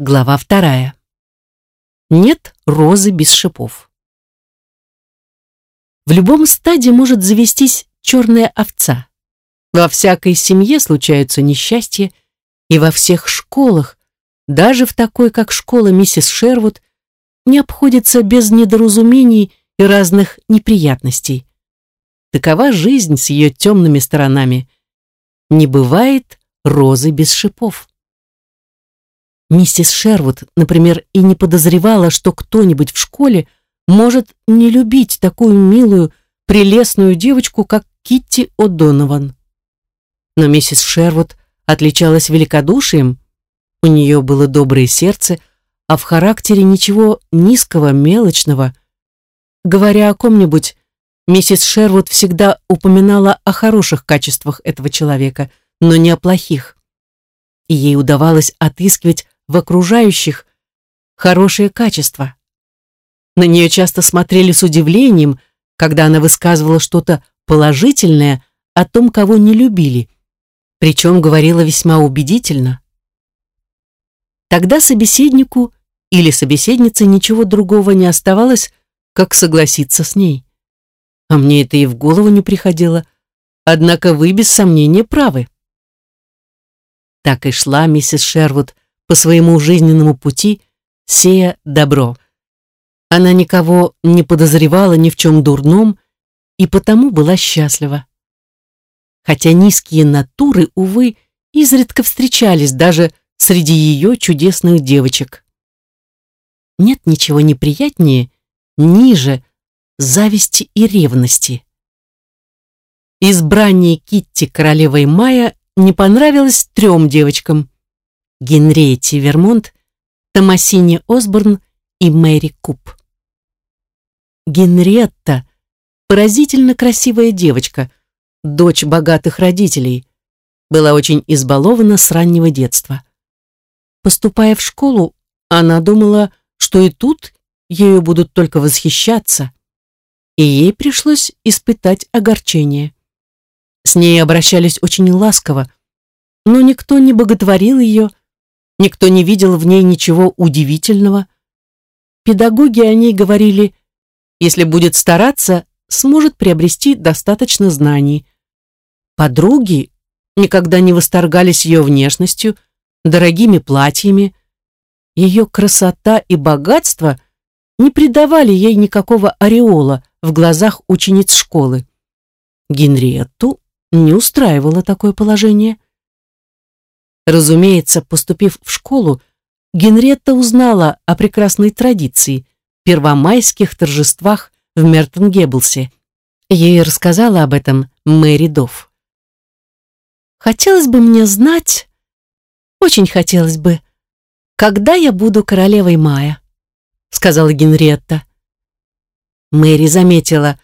Глава вторая. Нет розы без шипов. В любом стаде может завестись черная овца. Во всякой семье случаются несчастья, и во всех школах, даже в такой, как школа миссис Шервуд, не обходится без недоразумений и разных неприятностей. Такова жизнь с ее темными сторонами. Не бывает розы без шипов. Миссис Шервуд, например, и не подозревала, что кто-нибудь в школе может не любить такую милую, прелестную девочку, как Китти О'Донован. Но миссис Шервуд отличалась великодушием, у нее было доброе сердце, а в характере ничего низкого, мелочного. Говоря о ком-нибудь, миссис Шервуд всегда упоминала о хороших качествах этого человека, но не о плохих. И ей удавалось отыскивать в окружающих хорошие качества. На нее часто смотрели с удивлением, когда она высказывала что-то положительное о том, кого не любили, причем говорила весьма убедительно. Тогда собеседнику или собеседнице ничего другого не оставалось, как согласиться с ней. А мне это и в голову не приходило. Однако вы без сомнения правы. Так и шла миссис Шервуд по своему жизненному пути, сея добро. Она никого не подозревала ни в чем дурном и потому была счастлива. Хотя низкие натуры, увы, изредка встречались даже среди ее чудесных девочек. Нет ничего неприятнее, ниже зависти и ревности. Избрание Китти королевой Мая не понравилось трем девочкам. Генриетте Вермонт, Томасине Осборн и Мэри Куб. Генриетта – поразительно красивая девочка, дочь богатых родителей, была очень избалована с раннего детства. Поступая в школу, она думала, что и тут ею будут только восхищаться, и ей пришлось испытать огорчение. С ней обращались очень ласково, но никто не боготворил ее, Никто не видел в ней ничего удивительного. Педагоги о ней говорили, если будет стараться, сможет приобрести достаточно знаний. Подруги никогда не восторгались ее внешностью, дорогими платьями. Ее красота и богатство не придавали ей никакого ореола в глазах учениц школы. Генриетту не устраивало такое положение. Разумеется, поступив в школу, Генретта узнала о прекрасной традиции – первомайских торжествах в Мертон-Геббелсе. Ей рассказала об этом Мэри Дофф. «Хотелось бы мне знать, очень хотелось бы, когда я буду королевой мая», сказала Генретта. Мэри заметила,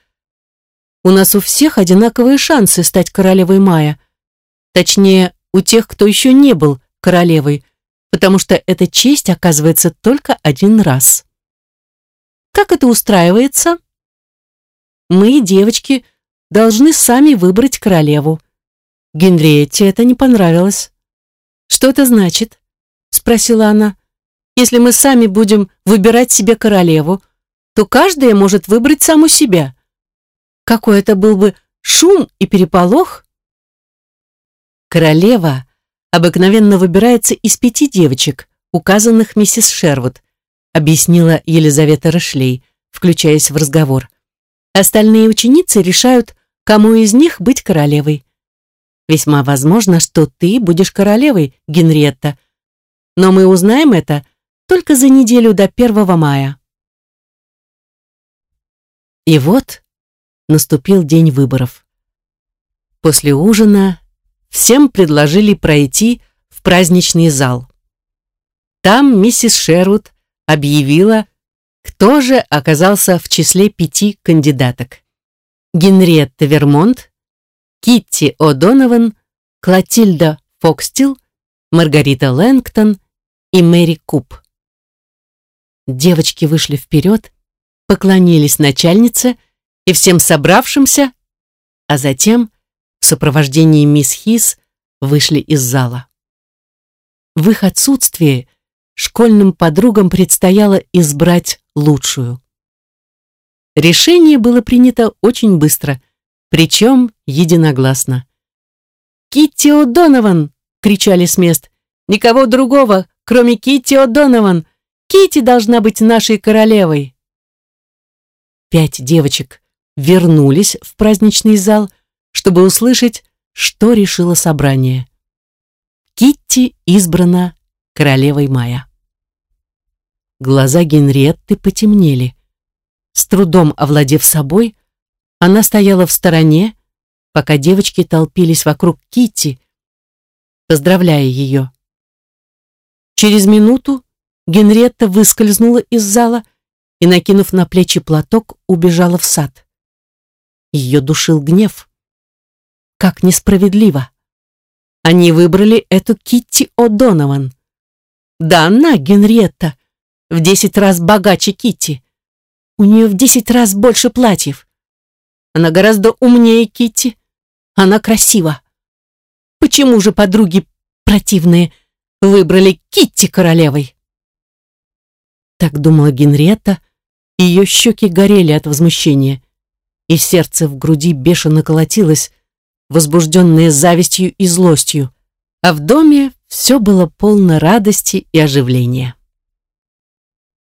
«У нас у всех одинаковые шансы стать королевой мая. Точнее, у тех, кто еще не был королевой, потому что эта честь оказывается только один раз. Как это устраивается? Мы, девочки, должны сами выбрать королеву. Генриетте это не понравилось. Что это значит? Спросила она. Если мы сами будем выбирать себе королеву, то каждая может выбрать саму себя. Какой это был бы шум и переполох? Королева обыкновенно выбирается из пяти девочек, указанных миссис Шервуд, объяснила Елизавета Рошлей, включаясь в разговор. Остальные ученицы решают, кому из них быть королевой. Весьма возможно, что ты будешь королевой, Генриетта. Но мы узнаем это только за неделю до 1 мая. И вот наступил день выборов. После ужина всем предложили пройти в праздничный зал. Там миссис Шервуд объявила, кто же оказался в числе пяти кандидаток. Генриетта Вермонт, Китти О'Донован, Клотильда Фокстил, Маргарита Лэнгтон и Мэри Куб. Девочки вышли вперед, поклонились начальнице и всем собравшимся, а затем в сопровождении мисс Хис вышли из зала. В их отсутствие школьным подругам предстояло избрать лучшую. Решение было принято очень быстро, причем единогласно. «Китти О'Донован!» — кричали с мест. «Никого другого, кроме Китти О'Донован! Китти должна быть нашей королевой!» Пять девочек вернулись в праздничный зал, чтобы услышать, что решило собрание. Китти избрана королевой мая. Глаза Генриетты потемнели. С трудом овладев собой, она стояла в стороне, пока девочки толпились вокруг Китти, поздравляя ее. Через минуту Генриетта выскользнула из зала и, накинув на плечи платок, убежала в сад. Ее душил гнев. Как несправедливо! Они выбрали эту Китти О'Донован. Да она, Генриетта, в десять раз богаче Китти. У нее в десять раз больше платьев. Она гораздо умнее Китти. Она красива. Почему же подруги противные выбрали Китти королевой? Так думала Генриетта, ее щеки горели от возмущения, и сердце в груди бешено колотилось, возбужденные завистью и злостью, а в доме все было полно радости и оживления.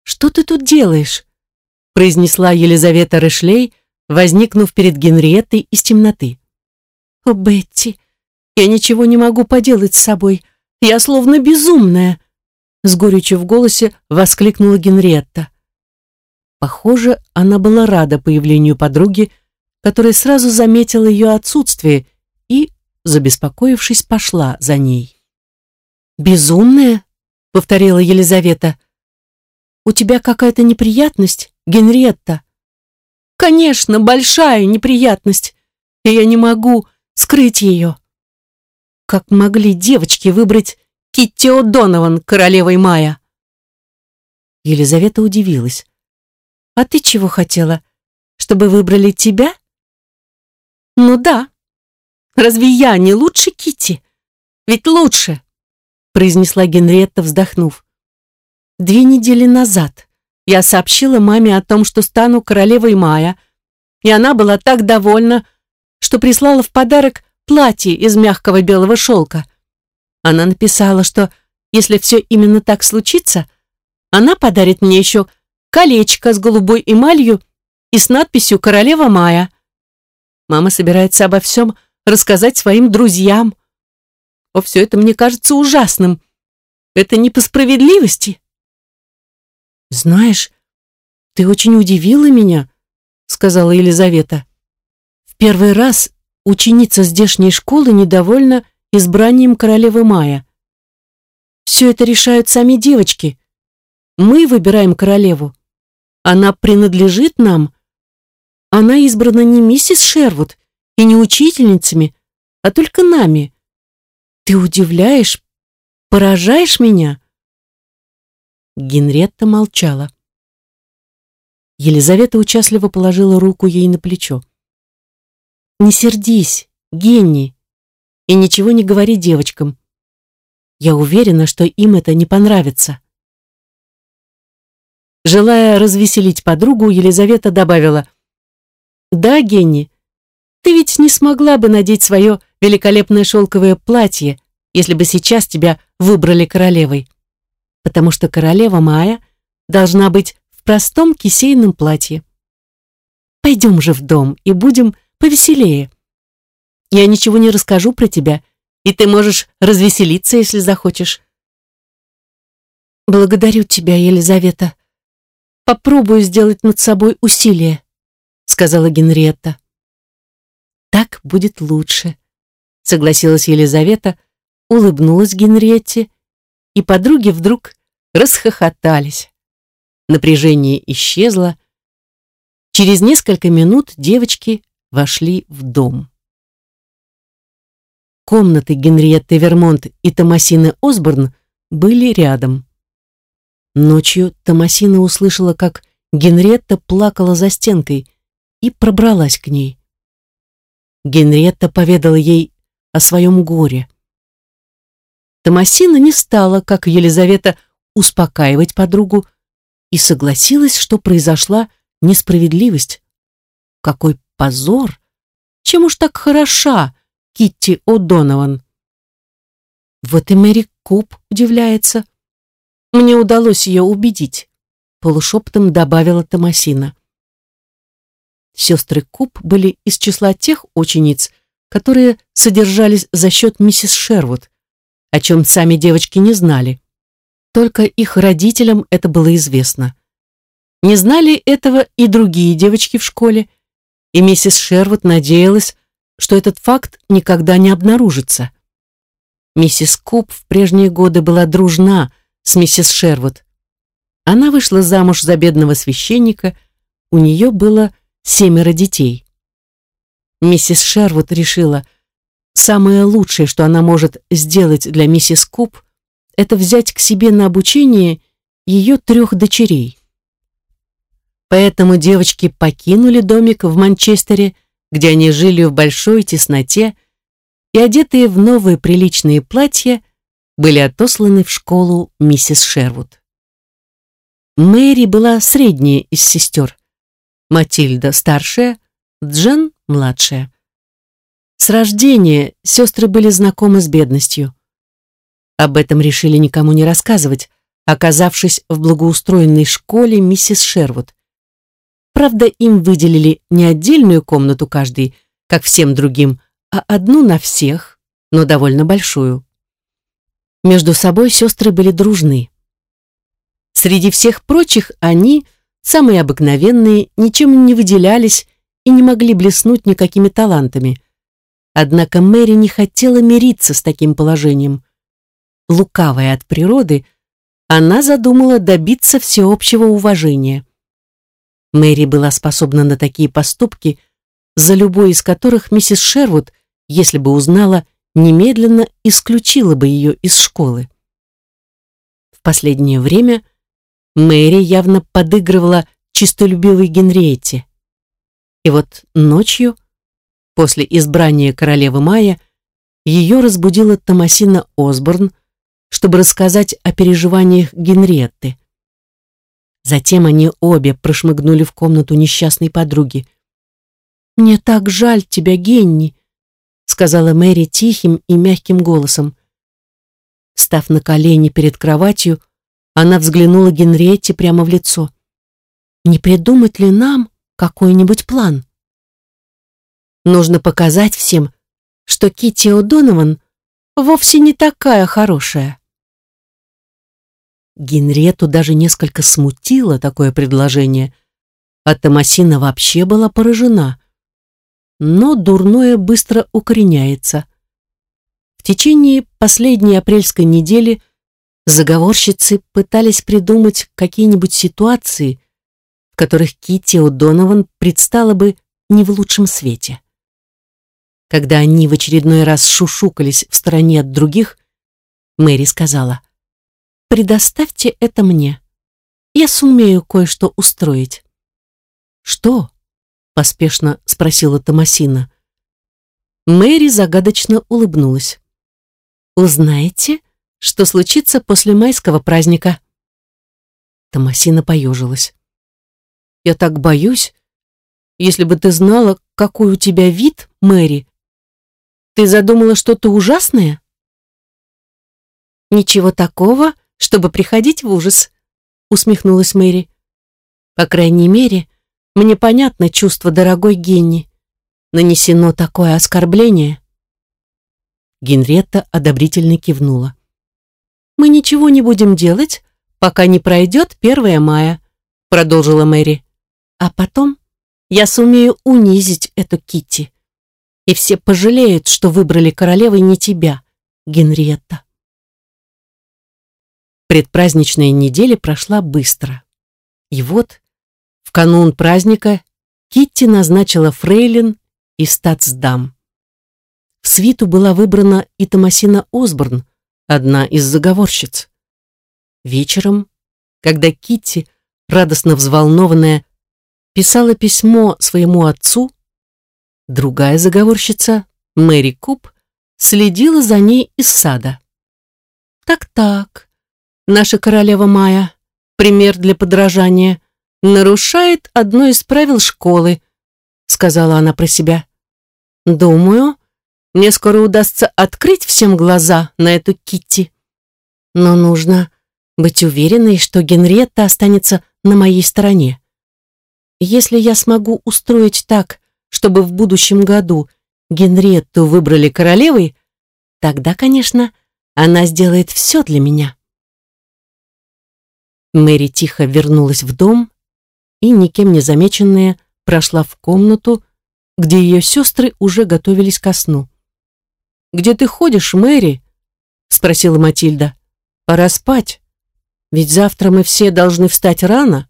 «Что ты тут делаешь?» произнесла Елизавета Решлей, возникнув перед Генриеттой из темноты. «О, Бетти, я ничего не могу поделать с собой. Я словно безумная!» С горечью в голосе воскликнула Генриетта. Похоже, она была рада появлению подруги, которая сразу заметила ее отсутствие забеспокоившись, пошла за ней. «Безумная?» — повторила Елизавета. «У тебя какая-то неприятность, Генриетта?» «Конечно, большая неприятность, и я не могу скрыть ее». Как могли девочки выбрать Китти О'Донован королевой мая? Елизавета удивилась. «А ты чего хотела? Чтобы выбрали тебя?» «Ну да. Разве я не лучше Кити? Ведь лучше!» произнесла Генриетта, вздохнув. «Две недели назад я сообщила маме о том, что стану королевой Мая, и она была так довольна, что прислала в подарок платье из мягкого белого шелка. Она написала, что если все именно так случится, она подарит мне еще колечко с голубой эмалью и с надписью «Королева Мая». Мама собирается обо всем рассказать своим друзьям. О, все это мне кажется ужасным. Это не по справедливости. Знаешь, ты очень удивила меня, сказала Елизавета. В первый раз ученица здешней школы недовольна избранием королевы Мая. Все это решают сами девочки. Мы выбираем королеву. Она принадлежит нам, она избрана не миссис Шервуд и не учительницами, а только нами. Ты удивляешь, поражаешь меня?» Генретта молчала. Елизавета участливо положила руку ей на плечо. «Не сердись, Генни, и ничего не говори девочкам. Я уверена, что им это не понравится». Желая развеселить подругу, Елизавета добавила, да, Генни, ты ведь не смогла бы надеть свое великолепное шелковое платье, если бы сейчас тебя выбрали королевой. Потому что королева Майя должна быть в простом кисейном платье. Пойдем же в дом и будем повеселее. Я ничего не расскажу про тебя, и ты можешь развеселиться, если захочешь. Благодарю тебя, Елизавета. Попробую сделать над собой усилие сказала Генриетта. Будет лучше, согласилась Елизавета, улыбнулась Генриетте, и подруги вдруг расхохотались. Напряжение исчезло. Через несколько минут девочки вошли в дом. Комнаты Генриетты Вермонт и Томасины Осборн были рядом. Ночью Томасина услышала, как Генриетта плакала за стенкой, и пробралась к ней. Генриетта поведала ей о своем горе. Томасина не стала, как Елизавета, успокаивать подругу и согласилась, что произошла несправедливость. Какой позор! Чем уж так хороша Китти О'Донован? Вот и Мэри Куб удивляется. Мне удалось ее убедить, полушепотом добавила Томасина. Сестры Куб были из числа тех учениц, которые содержались за счет миссис Шервуд, о чем сами девочки не знали. Только их родителям это было известно. Не знали этого и другие девочки в школе, и миссис Шервуд надеялась, что этот факт никогда не обнаружится. Миссис Куб в прежние годы была дружна с миссис Шервуд. Она вышла замуж за бедного священника, у нее было семеро детей. Миссис Шервуд решила, самое лучшее, что она может сделать для миссис Куб, это взять к себе на обучение ее трех дочерей. Поэтому девочки покинули домик в Манчестере, где они жили в большой тесноте, и, одетые в новые приличные платья, были отосланы в школу миссис Шервуд. Мэри была средняя из сестер, Матильда старшая, Джен младшая. С рождения сестры были знакомы с бедностью. Об этом решили никому не рассказывать, оказавшись в благоустроенной школе миссис Шервуд. Правда, им выделили не отдельную комнату каждый, как всем другим, а одну на всех, но довольно большую. Между собой сестры были дружны. Среди всех прочих они, самые обыкновенные, ничем не выделялись и не могли блеснуть никакими талантами. Однако Мэри не хотела мириться с таким положением. Лукавая от природы, она задумала добиться всеобщего уважения. Мэри была способна на такие поступки, за любой из которых миссис Шервуд, если бы узнала, немедленно исключила бы ее из школы. В последнее время Мэри явно подыгрывала чистолюбивой Генриетте. И вот ночью, после избрания королевы Майя, ее разбудила Томасина Осборн, чтобы рассказать о переживаниях Генриетты. Затем они обе прошмыгнули в комнату несчастной подруги. «Мне так жаль тебя, Генни», — сказала Мэри тихим и мягким голосом. Став на колени перед кроватью, она взглянула Генриетте прямо в лицо. «Не придумать ли нам какой-нибудь план. Нужно показать всем, что Кити О'Донован вовсе не такая хорошая. Генрету даже несколько смутило такое предложение, а Томасина вообще была поражена. Но дурное быстро укореняется. В течение последней апрельской недели заговорщицы пытались придумать какие-нибудь ситуации, в которых Китти О'Донован предстала бы не в лучшем свете. Когда они в очередной раз шушукались в стороне от других, Мэри сказала, «Предоставьте это мне. Я сумею кое-что устроить». «Что?» — поспешно спросила Томасина. Мэри загадочно улыбнулась. «Узнаете, что случится после майского праздника?» Томасина поежилась. Я так боюсь. Если бы ты знала, какой у тебя вид, Мэри. Ты задумала что-то ужасное? Ничего такого, чтобы приходить в ужас, усмехнулась Мэри. По крайней мере, мне понятно чувство дорогой Генни. Нанесено такое оскорбление. Генретта одобрительно кивнула. «Мы ничего не будем делать, пока не пройдет 1 мая», продолжила Мэри. А потом я сумею унизить эту Китти, и все пожалеют, что выбрали королевой не тебя, Генриетта. Предпраздничная неделя прошла быстро. И вот, в канун праздника, Китти назначила фрейлин и статсдам. В свиту была выбрана и Томасина Осборн, одна из заговорщиц. Вечером, когда Китти, радостно взволнованная, писала письмо своему отцу, другая заговорщица, Мэри Куб, следила за ней из сада. «Так-так, наша королева Майя, пример для подражания, нарушает одно из правил школы, сказала она про себя. Думаю, мне скоро удастся открыть всем глаза на эту Китти. Но нужно быть уверенной, что Генриетта останется на моей стороне. Если я смогу устроить так, чтобы в будущем году Генриетту выбрали королевой, тогда, конечно, она сделает все для меня. Мэри тихо вернулась в дом и, никем не замеченная, прошла в комнату, где ее сестры уже готовились ко сну. «Где ты ходишь, Мэри?» — спросила Матильда. «Пора спать, ведь завтра мы все должны встать рано».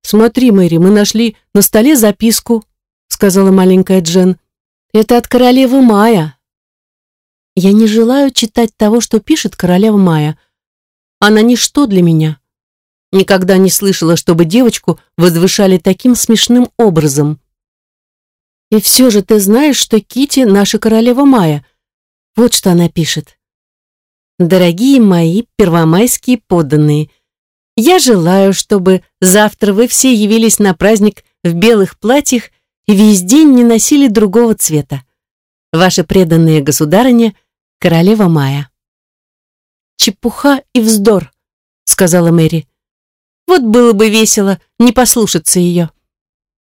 «Смотри, Мэри, мы нашли на столе записку», — сказала маленькая Джен. «Это от королевы Мая». «Я не желаю читать того, что пишет королева Мая. Она ничто для меня. Никогда не слышала, чтобы девочку возвышали таким смешным образом». «И все же ты знаешь, что Кити наша королева Мая. Вот что она пишет. «Дорогие мои первомайские подданные, я желаю, чтобы завтра вы все явились на праздник в белых платьях и весь день не носили другого цвета. Ваша преданная государыня, королева Майя. «Чепуха и вздор», — сказала Мэри. «Вот было бы весело не послушаться ее».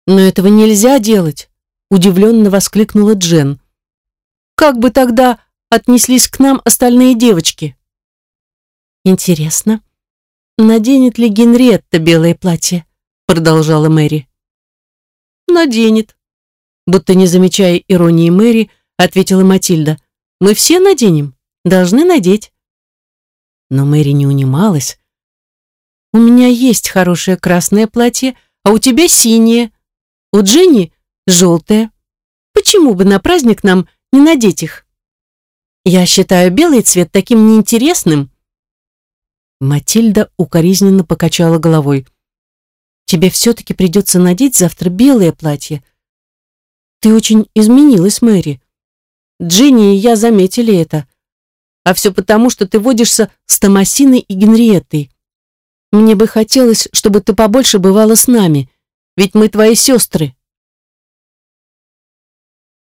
«Но этого нельзя делать», — удивленно воскликнула Джен. «Как бы тогда отнеслись к нам остальные девочки?» «Интересно, наденет ли Генриетта белое платье?» продолжала Мэри. «Наденет», будто не замечая иронии Мэри, ответила Матильда. «Мы все наденем, должны надеть». Но Мэри не унималась. «У меня есть хорошее красное платье, а у тебя синее. У Дженни желтое. Почему бы на праздник нам не надеть их?» «Я считаю белый цвет таким неинтересным», Матильда укоризненно покачала головой. «Тебе все-таки придется надеть завтра белое платье. Ты очень изменилась, Мэри. Джинни и я заметили это. А все потому, что ты водишься с Томасиной и Генриеттой. Мне бы хотелось, чтобы ты побольше бывала с нами, ведь мы твои сестры».